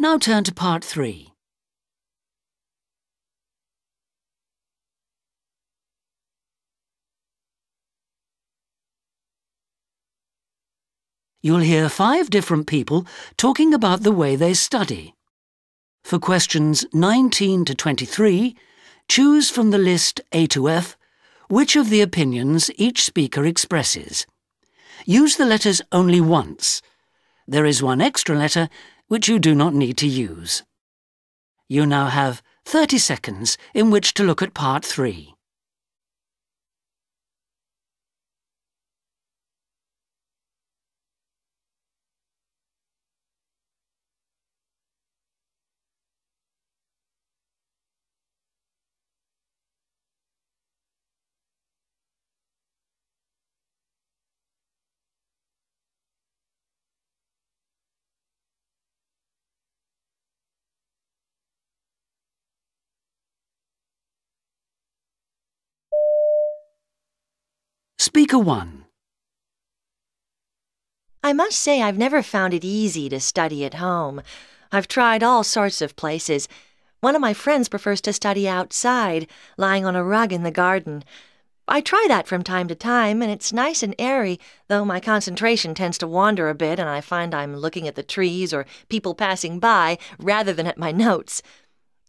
Now turn to part three. You'll hear five different people talking about the way they study. For questions 19 to 23, choose from the list A to F which of the opinions each speaker expresses. Use the letters only once. There is one extra letter which you do not need to use. You now have 30 seconds in which to look at part 3. Speaker 1 I must say I've never found it easy to study at home. I've tried all sorts of places. One of my friends prefers to study outside, lying on a rug in the garden. I try that from time to time, and it's nice and airy, though my concentration tends to wander a bit and I find I'm looking at the trees or people passing by rather than at my notes.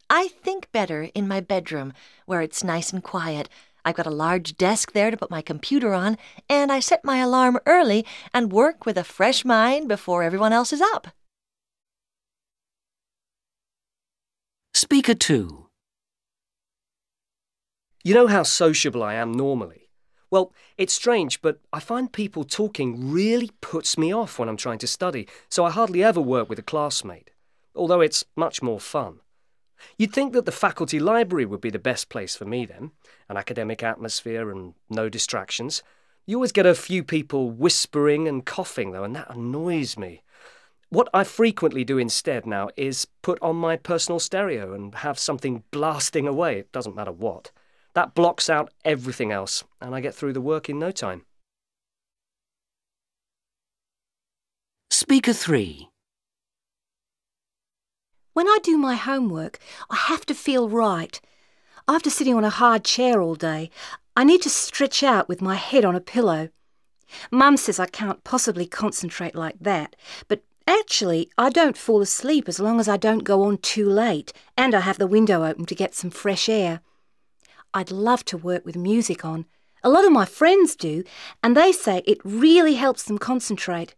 I think better in my bedroom, where it's nice and quiet. I've got a large desk there to put my computer on, and I set my alarm early and work with a fresh mind before everyone else is up. Speaker 2 You know how sociable I am normally? Well, it's strange, but I find people talking really puts me off when I'm trying to study, so I hardly ever work with a classmate, although it's much more fun. You'd think that the faculty library would be the best place for me then, an academic atmosphere and no distractions. You always get a few people whispering and coughing, though, and that annoys me. What I frequently do instead now is put on my personal stereo and have something blasting away, it doesn't matter what. That blocks out everything else, and I get through the work in no time. Speaker 3 When I do my homework, I have to feel right. After sitting on a hard chair all day, I need to stretch out with my head on a pillow. Mum says I can't possibly concentrate like that, but actually, I don't fall asleep as long as I don't go on too late and I have the window open to get some fresh air. I'd love to work with music on. A lot of my friends do, and they say it really helps them concentrate.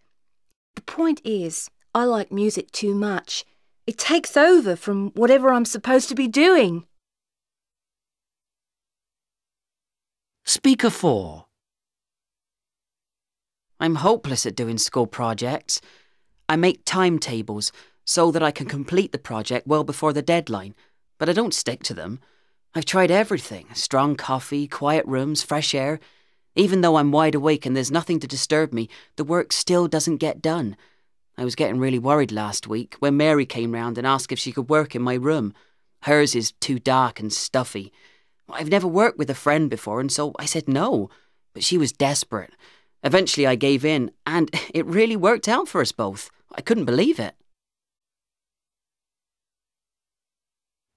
The point is, I like music too much. It takes over from whatever I'm supposed to be doing. Speaker 4 I'm hopeless at doing school projects. I make timetables so that I can complete the project well before the deadline, but I don't stick to them. I've tried everything strong coffee, quiet rooms, fresh air. Even though I'm wide awake and there's nothing to disturb me, the work still doesn't get done. I was getting really worried last week when Mary came round and asked if she could work in my room. Hers is too dark and stuffy. I've never worked with a friend before, and so I said no. But she was desperate. Eventually, I gave in, and it really worked out for us both. I couldn't believe it.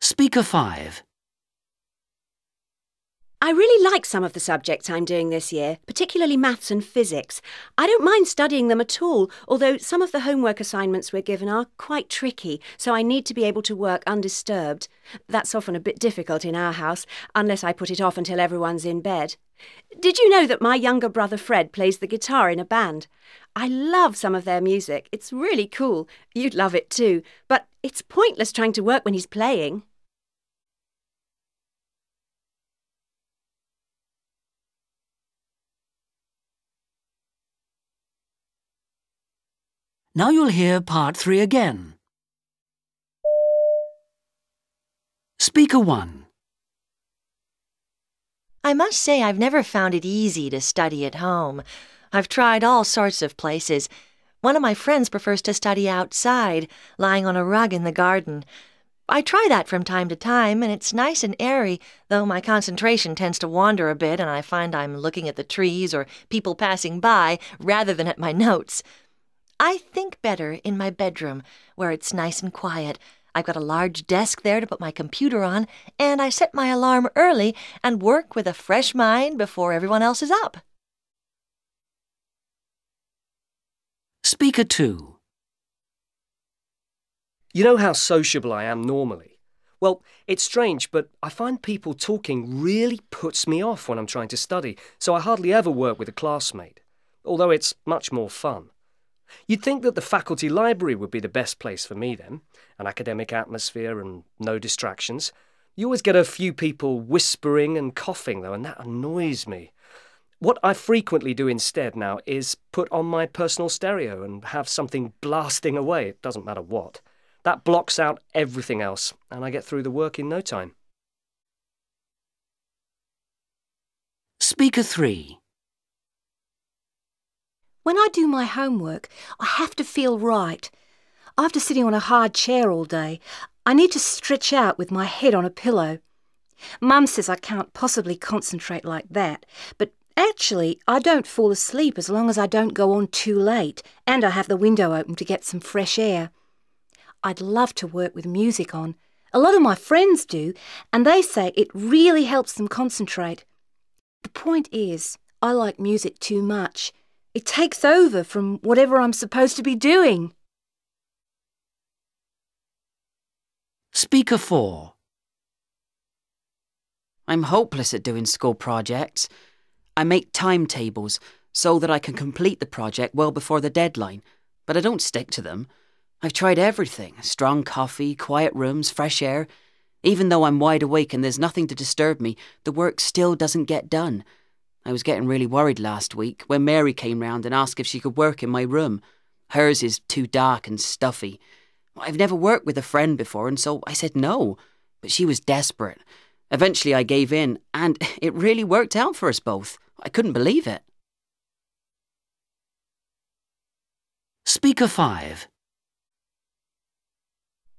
Speaker 5 I really like some of the subjects I'm doing this year, particularly maths and physics. I don't mind studying them at all, although some of the homework assignments we're given are quite tricky, so I need to be able to work undisturbed. That's often a bit difficult in our house, unless I put it off until everyone's in bed. Did you know that my younger brother Fred plays the guitar in a band? I love some of their music. It's really cool. You'd love it too. But it's pointless trying to work when he's playing. Now you'll hear part 3 again. Speaker 1 I must say I've never found it easy to study at home. I've tried all sorts of places. One of my friends prefers to study outside, lying on a rug in the garden. I try that from time to time, and it's nice and airy, though my concentration tends to wander a bit and I find I'm looking at the trees or people passing by rather than at my notes. I think better in my bedroom, where it's nice and quiet. I've got a large desk there to put my computer on, and I set my alarm early and work with a fresh mind before everyone else is up. Speaker 2. You know how sociable I am normally? Well, it's strange, but I find people talking really puts me off when I'm trying to study, so I hardly ever work with a classmate, although it's much more fun. You'd think that the faculty library would be the best place for me then an academic atmosphere and no distractions. You always get a few people whispering and coughing, though, and that annoys me. What I frequently do instead now is put on my personal stereo and have something blasting away, it doesn't matter what. That blocks out everything else, and I get through the work in no time. Speaker 3. When I do my homework, I have to feel right. After sitting on a hard chair all day, I need to stretch out with my head on a pillow. Mum says I can't possibly concentrate like that, but actually, I don't fall asleep as long as I don't go on too late and I have the window open to get some fresh air. I'd love to work with music on. A lot of my friends do, and they say it really helps them concentrate. The point is, I like music too much. It takes over from whatever I'm supposed to be doing. Speaker 4. I'm hopeless at doing school projects. I make timetables so that I can complete the project well before the deadline, but I don't stick to them. I've tried everything strong coffee, quiet rooms, fresh air. Even though I'm wide awake and there's nothing to disturb me, the work still doesn't get done. I was getting really worried last week when Mary came round and asked if she could work in my room. Hers is too dark and stuffy. I've never worked with a friend before, and so I said no. But she was desperate. Eventually, I gave in, and it really worked out for us both. I couldn't believe it. Speaker 5.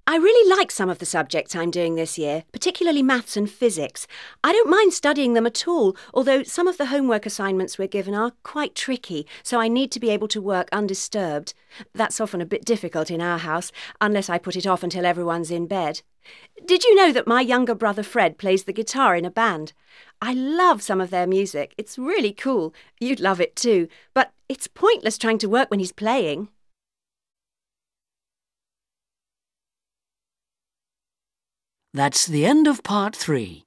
I really like some of the subjects I'm doing this year, particularly maths and physics. I don't mind studying them at all, although some of the homework assignments we're given are quite tricky, so I need to be able to work undisturbed. That's often a bit difficult in our house, unless I put it off until everyone's in bed. Did you know that my younger brother Fred plays the guitar in a band? I love some of their music. It's really cool. You'd love it too. But it's pointless trying to work when he's playing. That's the end of part 3.